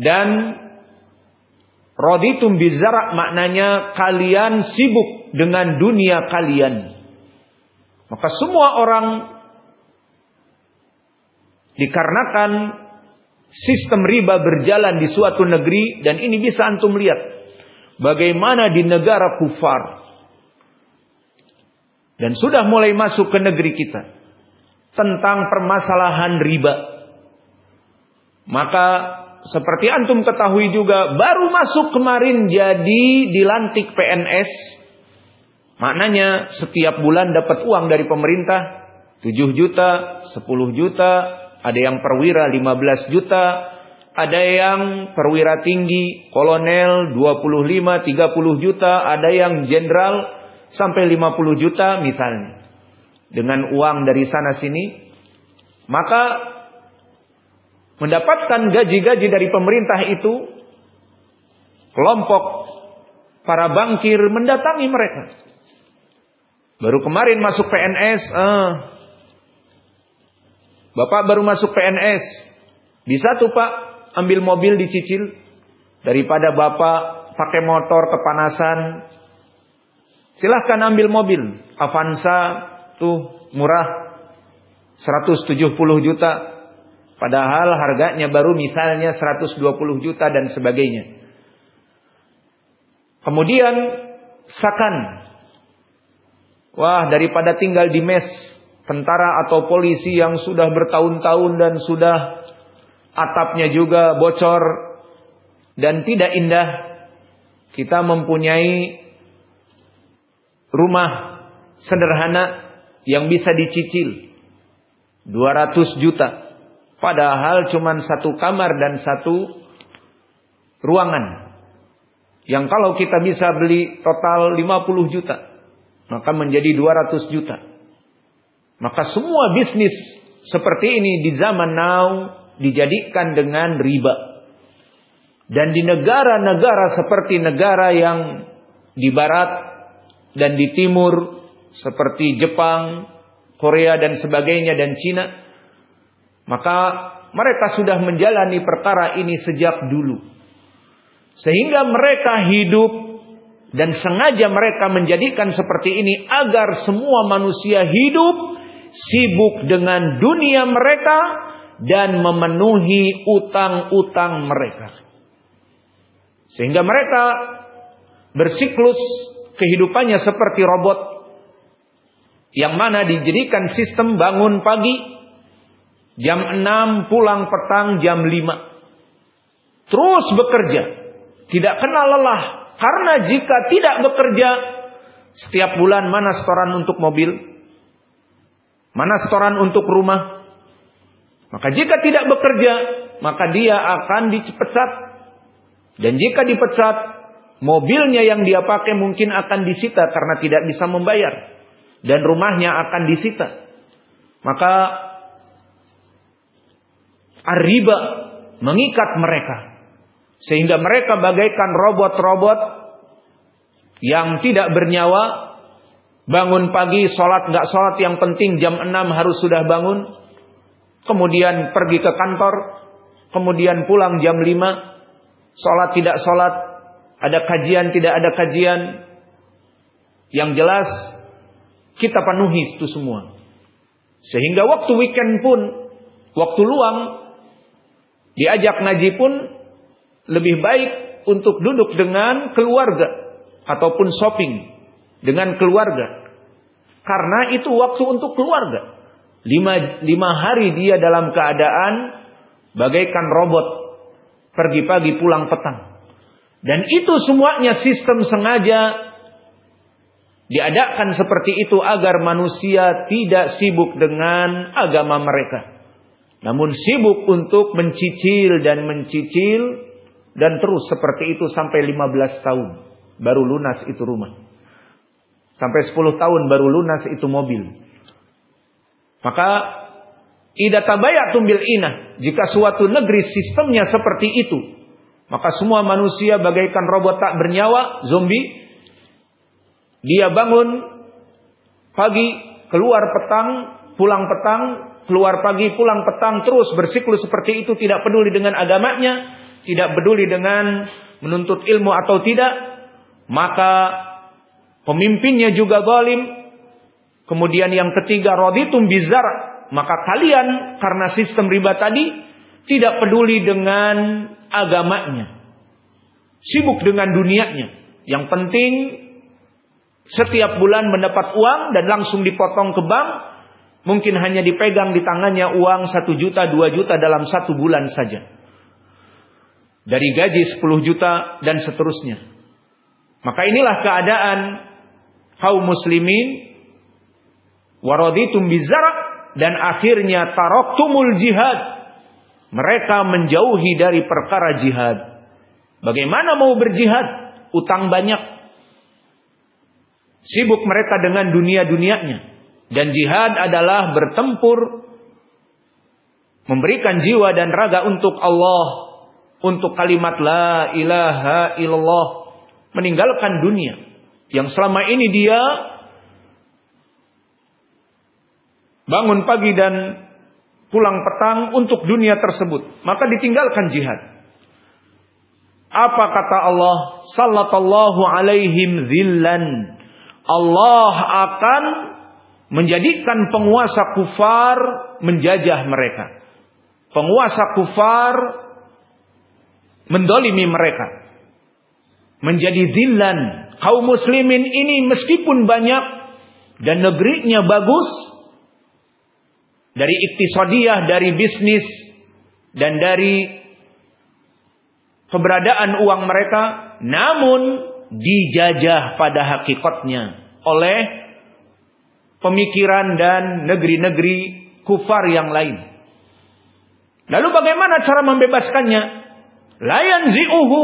Dan raditum bizara maknanya kalian sibuk dengan dunia kalian. Maka semua orang dikarenakan sistem riba berjalan di suatu negeri dan ini bisa antum lihat bagaimana di negara kufar dan sudah mulai masuk ke negeri kita tentang permasalahan riba. Maka seperti antum ketahui juga baru masuk kemarin jadi dilantik PNS. Maknanya setiap bulan dapat uang dari pemerintah 7 juta, 10 juta, ada yang perwira 15 juta, ada yang perwira tinggi, kolonel 25, 30 juta, ada yang jenderal sampai 50 juta misalnya. Dengan uang dari sana sini, maka mendapatkan gaji-gaji dari pemerintah itu kelompok para bankir mendatangi mereka. Baru kemarin masuk PNS, eh, Bapak baru masuk PNS. Bisa tuh Pak ambil mobil dicicil daripada Bapak pakai motor kepanasan Silahkan ambil mobil. Avanza tuh murah 170 juta. Padahal harganya baru misalnya 120 juta dan sebagainya. Kemudian sakan. Wah, daripada tinggal di mes tentara atau polisi yang sudah bertahun-tahun dan sudah atapnya juga bocor dan tidak indah, kita mempunyai rumah sederhana yang bisa dicicil 200 juta padahal cuma satu kamar dan satu ruangan. Yang kalau kita bisa beli total 50 juta maka menjadi 200 juta. Maka semua bisnis seperti ini di zaman now dijadikan dengan riba. Dan di negara-negara seperti negara yang di barat dan di timur seperti Jepang, Korea dan sebagainya dan Cina, maka mereka sudah menjalani perkara ini sejak dulu. Sehingga mereka hidup dan sengaja mereka menjadikan seperti ini agar semua manusia hidup sibuk dengan dunia mereka dan memenuhi utang-utang mereka. Sehingga mereka bersiklus kehidupannya seperti robot yang mana dijadikan sistem bangun pagi jam 6 pulang petang jam 5 terus bekerja. Tidak kenal lelah. Karena jika tidak bekerja setiap bulan mana setoran untuk mobil? Mana setoran untuk rumah? Maka jika tidak bekerja maka dia akan dipecat. Dan jika dipecat Mobilnya yang dia pakai mungkin akan disita karena tidak bisa membayar. Dan rumahnya akan disita. Maka arriba mengikat mereka. Sehingga mereka bagaikan robot-robot yang tidak bernyawa. Bangun pagi, sholat nggak sholat, yang penting jam 6 harus sudah bangun. Kemudian pergi ke kantor. Kemudian pulang jam 5. Sholat tidak sholat, ada kajian, tidak ada kajian. Yang jelas kita penuhi itu semua. Sehingga waktu weekend pun, waktu luang, diajak ngaji pun lebih baik untuk duduk dengan keluarga ataupun shopping dengan keluarga. Karena itu waktu untuk keluarga. Lima, lima hari dia dalam keadaan bagaikan robot. Pergi pagi pulang petang. Dan itu semuanya sistem sengaja diadakan seperti itu agar manusia tidak sibuk dengan agama mereka. Namun sibuk untuk mencicil dan mencicil dan terus seperti itu sampai 15 tahun baru lunas itu rumah. Sampai 10 tahun baru lunas itu mobil. Maka ida tabayatum bil inah jika suatu negeri sistemnya seperti itu maka semua manusia bagaikan robot tak bernyawa, zombie. Dia bangun pagi, keluar petang, pulang petang, keluar pagi, pulang petang, terus bersiklus seperti itu tidak peduli dengan agamanya tidak peduli dengan menuntut ilmu atau tidak, maka pemimpinnya juga zalim. Kemudian yang ketiga raditum bizar, maka kalian karena sistem riba tadi tidak peduli dengan agamanya. Sibuk dengan dunianya. Yang penting setiap bulan mendapat uang dan langsung dipotong ke bank. Mungkin hanya dipegang di tangannya uang satu juta, dua juta dalam satu bulan saja. Dari gaji 10 juta dan seterusnya. Maka inilah keadaan kaum muslimin waraditum bizara dan akhirnya taroktumul jihad. Mereka menjauhi dari perkara jihad. Bagaimana mau berjihad? Utang banyak. Sibuk mereka dengan dunia-dunianya. Dan jihad adalah bertempur. Memberikan jiwa dan raga untuk Allah. Untuk kalimat la ilaha illallah. Meninggalkan dunia. Yang selama ini dia bangun pagi dan pulang petang untuk dunia tersebut, maka ditinggalkan jihad. Apa kata Allah? Sallallahu alaihim zillan. Allah akan menjadikan penguasa kufar menjajah mereka. Penguasa kufar mendolimi mereka. Menjadi zillan. Kaum muslimin ini meskipun banyak dan negerinya bagus, dari iktisodiyah, dari bisnis, dan dari keberadaan uang mereka, namun dijajah pada hakikatnya oleh pemikiran dan negeri-negeri kufar yang lain. Lalu bagaimana cara membebaskannya? Layan zi'uhu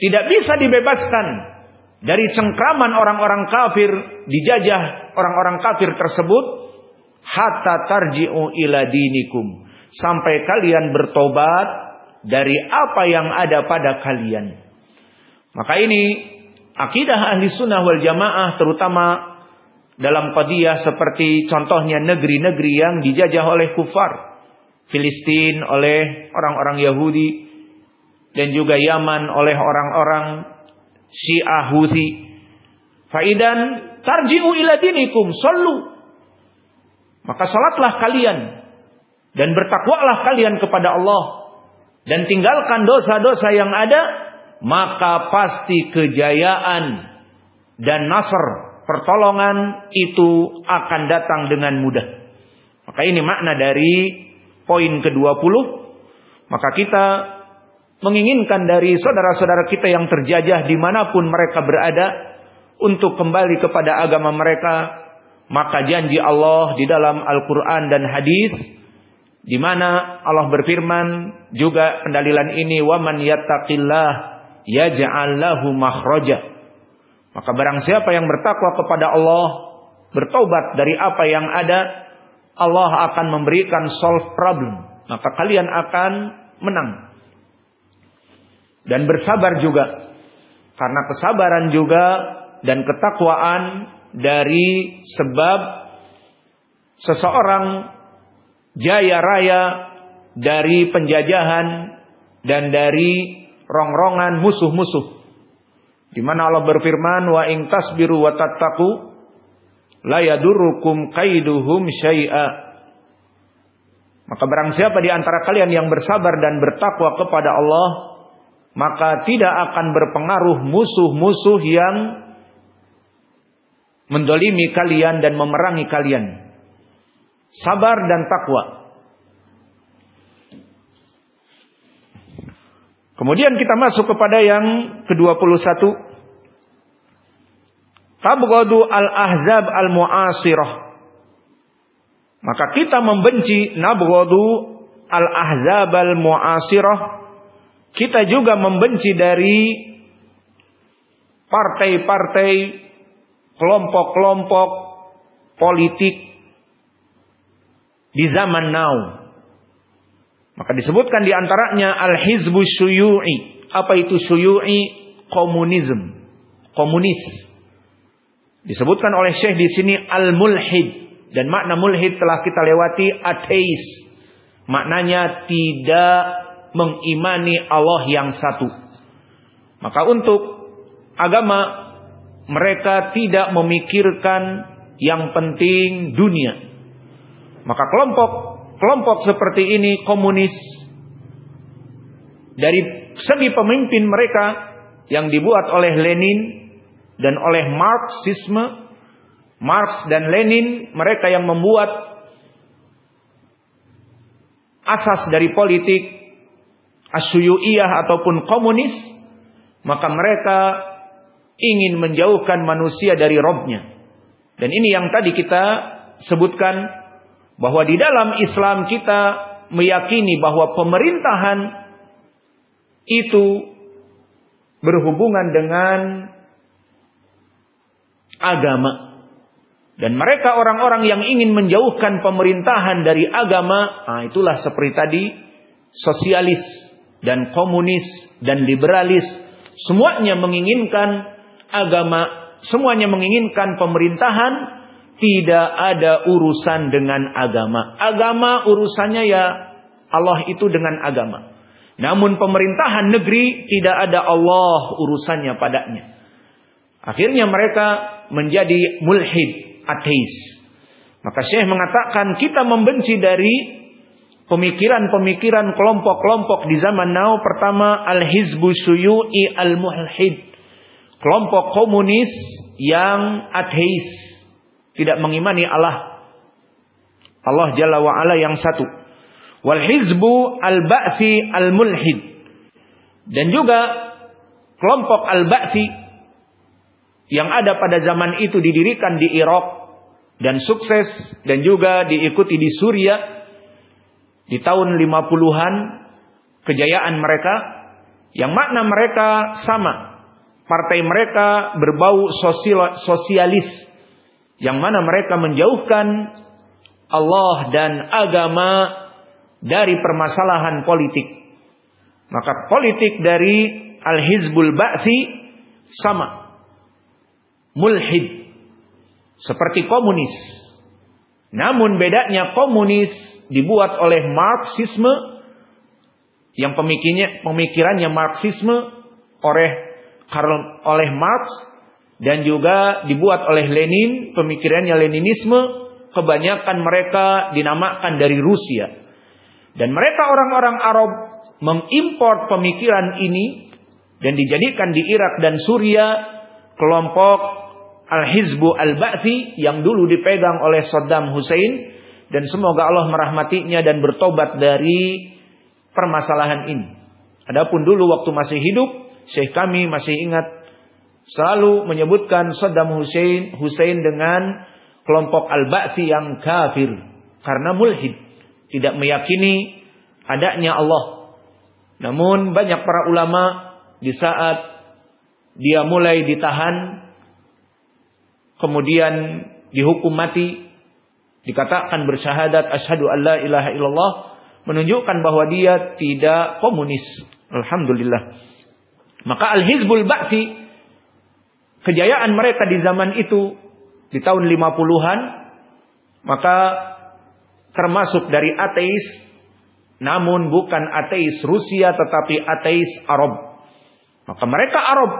tidak bisa dibebaskan dari cengkraman orang-orang kafir dijajah orang-orang kafir tersebut hatta tarji'u ila dinikum sampai kalian bertobat dari apa yang ada pada kalian. Maka ini akidah ahli sunnah wal jamaah terutama dalam qadiyah seperti contohnya negeri-negeri yang dijajah oleh kufar. Filistin oleh orang-orang Yahudi dan juga Yaman oleh orang-orang Syiah Houthi. Faidan tarji'u ila dinikum, sallu maka salatlah kalian dan bertakwalah kalian kepada Allah dan tinggalkan dosa-dosa yang ada, maka pasti kejayaan dan nasr pertolongan itu akan datang dengan mudah. Maka ini makna dari poin ke-20. Maka kita menginginkan dari saudara-saudara kita yang terjajah di mana pun mereka berada untuk kembali kepada agama mereka maka janji Allah di dalam Al-Quran dan hadis di mana Allah berfirman juga pendalilan ini waman yattaqillah yaj'al lahu makhraja maka barang siapa yang bertakwa kepada Allah bertobat dari apa yang ada Allah akan memberikan solve problem. Maka kalian akan menang. Dan bersabar juga. Karena kesabaran juga dan ketakwaan dari sebab seseorang jaya raya dari penjajahan dan dari rongrongan musuh-musuh. Di mana Allah berfirman wa in tasbiru wa tattaqu la yadurukum kaiduhum syai'a. Maka barang siapa di antara kalian yang bersabar dan bertakwa kepada Allah, maka tidak akan berpengaruh musuh-musuh yang mendolimi kalian dan memerangi kalian. Sabar dan takwa. Kemudian kita masuk kepada yang ke-21. Tabghadu al-ahzab al-mu'asirah. Maka kita membenci nabghadu al-ahzab al-mu'asirah. Kita juga membenci dari partai-partai kelompok-kelompok politik di zaman now. Maka disebutkan di antaranya al-hizbu syuyu'i. Apa itu syuyu'i? Komunisme. Komunis. Disebutkan oleh Syekh di sini al-mulhid dan makna mulhid telah kita lewati ateis. Maknanya tidak mengimani Allah yang satu. Maka untuk agama mereka tidak memikirkan yang penting dunia. Maka kelompok kelompok seperti ini komunis dari segi pemimpin mereka yang dibuat oleh Lenin dan oleh Marxisme Marx dan Lenin mereka yang membuat asas dari politik asyuyuiyah ataupun komunis maka mereka ingin menjauhkan manusia dari robnya. Dan ini yang tadi kita sebutkan bahwa di dalam Islam kita meyakini bahwa pemerintahan itu berhubungan dengan agama. Dan mereka orang-orang yang ingin menjauhkan pemerintahan dari agama, nah itulah seperti tadi sosialis dan komunis dan liberalis semuanya menginginkan agama, semuanya menginginkan pemerintahan, tidak ada urusan dengan agama. Agama urusannya ya Allah itu dengan agama. Namun pemerintahan negeri tidak ada Allah urusannya padanya. Akhirnya mereka menjadi mulhid, ateis. Maka Syekh mengatakan kita membenci dari pemikiran-pemikiran kelompok-kelompok di zaman now. Pertama al-hizbu suyu'i al-mulhid kelompok komunis yang ateis, tidak mengimani Allah. Allah Jalla wa ala yang satu. Wal hizbu al-ba'thi al-mulhid. Dan juga kelompok al-ba'thi yang ada pada zaman itu didirikan di Irak dan sukses dan juga diikuti di Suria di tahun 50-an kejayaan mereka yang makna mereka sama partai mereka berbau sosial, sosialis yang mana mereka menjauhkan Allah dan agama dari permasalahan politik. Maka politik dari Al-Hizbul Ba'thi sama. Mulhid. Seperti komunis. Namun bedanya komunis dibuat oleh Marxisme yang pemikirannya, pemikirannya Marxisme oleh Karl oleh Marx dan juga dibuat oleh Lenin, pemikirannya Leninisme, kebanyakan mereka dinamakan dari Rusia. Dan mereka orang-orang Arab mengimpor pemikiran ini dan dijadikan di Irak dan Suria kelompok Al-Hizbu Al-Ba'thi yang dulu dipegang oleh Saddam Hussein dan semoga Allah merahmatinya dan bertobat dari permasalahan ini. Adapun dulu waktu masih hidup Syekh kami masih ingat selalu menyebutkan Saddam Hussein Hussein dengan kelompok Al-Ba'thi yang kafir karena mulhid, tidak meyakini adanya Allah. Namun banyak para ulama di saat dia mulai ditahan kemudian dihukum mati dikatakan bersyahadat asyhadu alla ilaha illallah menunjukkan bahwa dia tidak komunis. Alhamdulillah. Maka Al-Hizbul Ba'thi kejayaan mereka di zaman itu di tahun 50-an maka termasuk dari ateis namun bukan ateis Rusia tetapi ateis Arab. Maka mereka Arab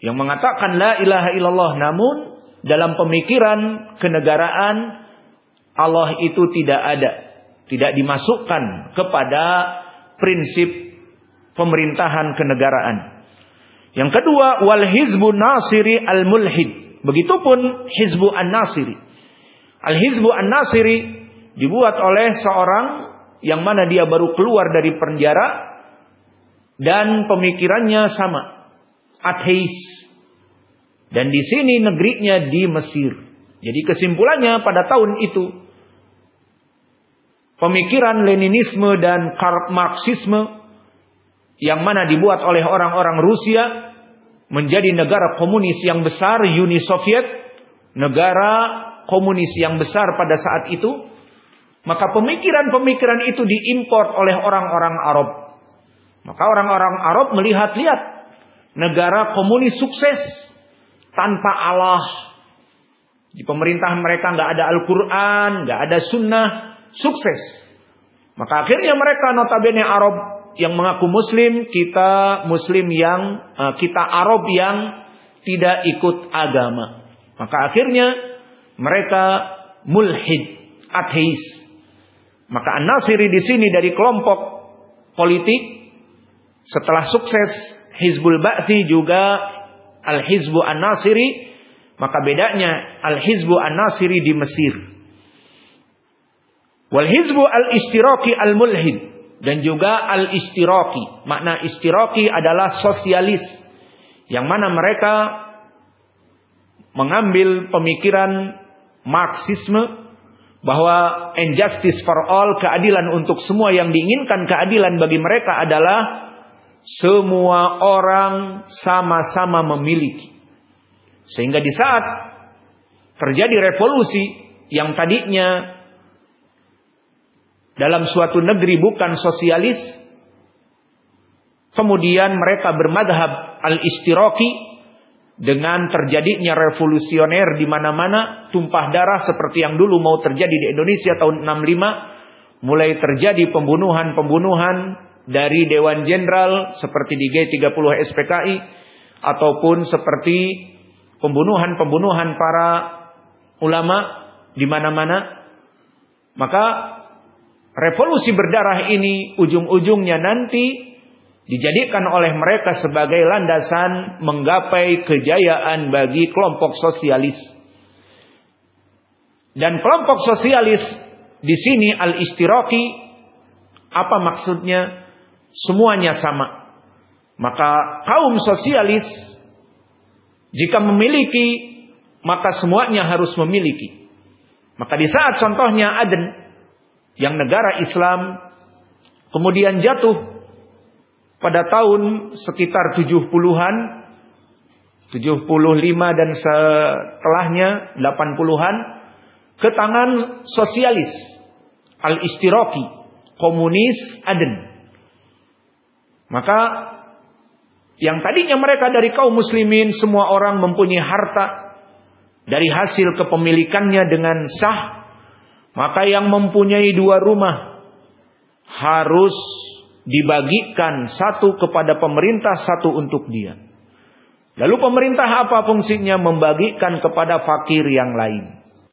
yang mengatakan la ilaha illallah namun dalam pemikiran kenegaraan Allah itu tidak ada, tidak dimasukkan kepada prinsip pemerintahan kenegaraan. Yang kedua, wal hizbu nasiri al mulhid. Begitupun hizbu an nasiri. Al hizbu an nasiri dibuat oleh seorang yang mana dia baru keluar dari penjara dan pemikirannya sama, ateis. Dan di sini negerinya di Mesir. Jadi kesimpulannya pada tahun itu pemikiran Leninisme dan Marxisme yang mana dibuat oleh orang-orang Rusia menjadi negara komunis yang besar Uni Soviet, negara komunis yang besar pada saat itu, maka pemikiran-pemikiran itu diimpor oleh orang-orang Arab. Maka orang-orang Arab melihat-lihat negara komunis sukses tanpa Allah. Di pemerintahan mereka nggak ada Al-Quran, nggak ada Sunnah, sukses. Maka akhirnya mereka notabene Arab yang mengaku muslim, kita muslim yang uh, kita Arab yang tidak ikut agama. Maka akhirnya mereka mulhid, ateis. Maka An-Nasiri di sini dari kelompok politik setelah sukses Hizbul Ba'thi juga Al-Hizbu An-Nasiri, maka bedanya Al-Hizbu An-Nasiri di Mesir. Wal Hizbu Al-Istiraki Al-Mulhid dan juga Al-Istiraki. Makna istiraki adalah sosialis yang mana mereka mengambil pemikiran Marxisme bahwa injustice for all, keadilan untuk semua yang diinginkan keadilan bagi mereka adalah semua orang sama-sama memiliki. Sehingga di saat terjadi revolusi yang tadinya dalam suatu negeri bukan sosialis, kemudian mereka bermadhab al-istiraki dengan terjadinya revolusioner di mana-mana, tumpah darah seperti yang dulu mau terjadi di Indonesia tahun 65, mulai terjadi pembunuhan-pembunuhan dari Dewan Jenderal seperti di G30 SPKI ataupun seperti pembunuhan-pembunuhan para ulama di mana-mana. Maka revolusi berdarah ini ujung-ujungnya nanti dijadikan oleh mereka sebagai landasan menggapai kejayaan bagi kelompok sosialis. Dan kelompok sosialis di sini al-istiraki apa maksudnya? Semuanya sama. Maka kaum sosialis jika memiliki maka semuanya harus memiliki. Maka di saat contohnya Aden yang negara Islam kemudian jatuh pada tahun sekitar 70-an 75 dan setelahnya 80-an ke tangan sosialis al-istiraki komunis Aden maka yang tadinya mereka dari kaum muslimin semua orang mempunyai harta dari hasil kepemilikannya dengan sah maka yang mempunyai dua rumah harus dibagikan satu kepada pemerintah, satu untuk dia. Lalu pemerintah apa fungsinya? Membagikan kepada fakir yang lain.